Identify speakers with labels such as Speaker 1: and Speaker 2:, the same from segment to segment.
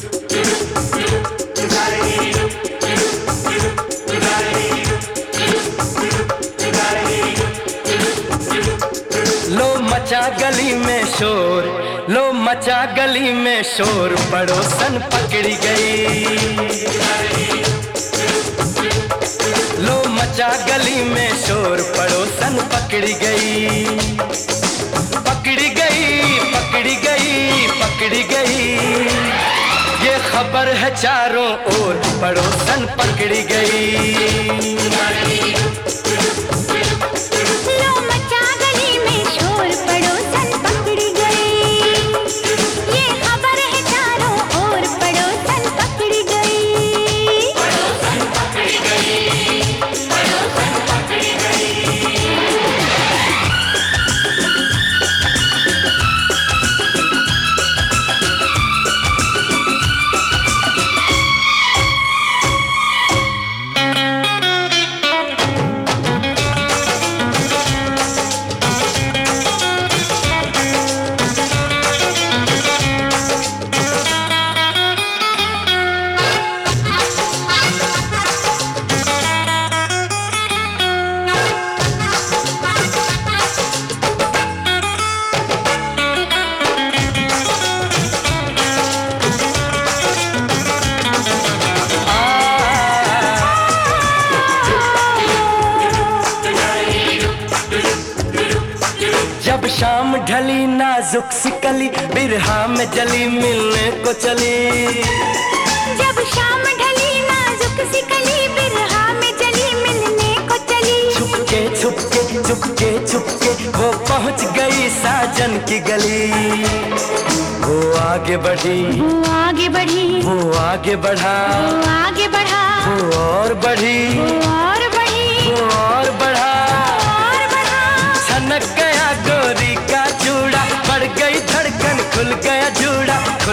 Speaker 1: लो मचा गली में शोर, लो मचा गली में शोर, पड़ोसन पकड़ी गई। लो मचा गली में शोर, पड़ोसन पकड़ी गई। पकड़ी गई पकड़ी गई पकड़ी गई। खबर है चारों ओर पड़ोसन पकड़ी गई। शाम ढली नाजुक सी कली बिरहा में जली मिलने को चली।
Speaker 2: जब शाम ढली नाजुक सी कली बिरहा में जली मिलने को चली।
Speaker 1: छुपके छुपके छुपके छुपके वो पहुँच गई साजन की गली। वो आगे बढ़ी
Speaker 2: वो आगे बढ़ी
Speaker 1: वो आगे बढ़ा।
Speaker 2: वो आगे बढ़ा।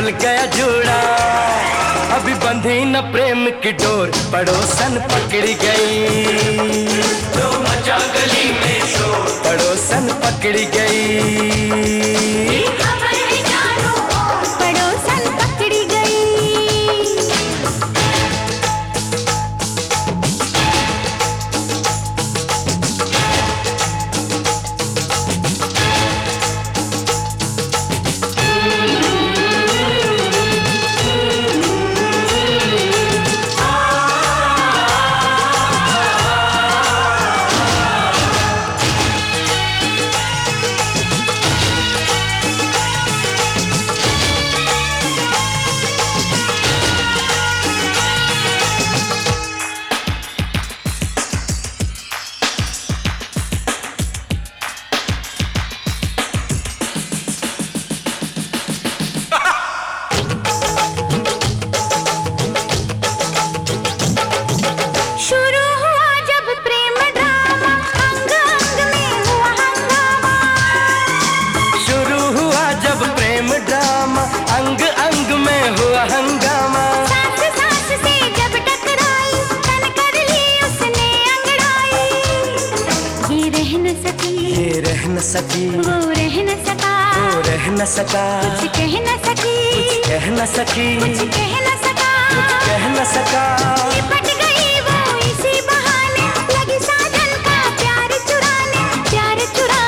Speaker 1: खुल गया जोड़ा। अभी बंधी न प्रेम की डोर, पड़ोसन पकड़ी गई। तो मचा गली में शोर, पड़ोसन पकड़ी गई।
Speaker 2: रह न सकी।
Speaker 1: ये रह न सकी।
Speaker 2: वो रह न सका।
Speaker 1: वो रह न सका।
Speaker 2: कुछ कह न सकी।
Speaker 1: कह न सकी।
Speaker 2: कुछ कह न सका।
Speaker 1: कह न सका।
Speaker 2: लिपट गई वो इसी बहाने। लगी साजन का प्यार चुराने। प्यार
Speaker 1: चोरों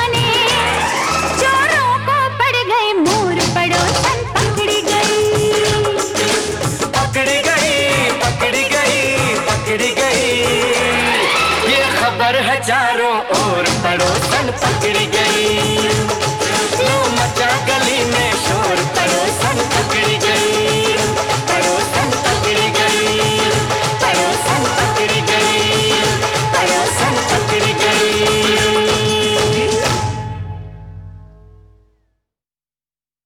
Speaker 1: ओर पड़ोसन पकड़ गई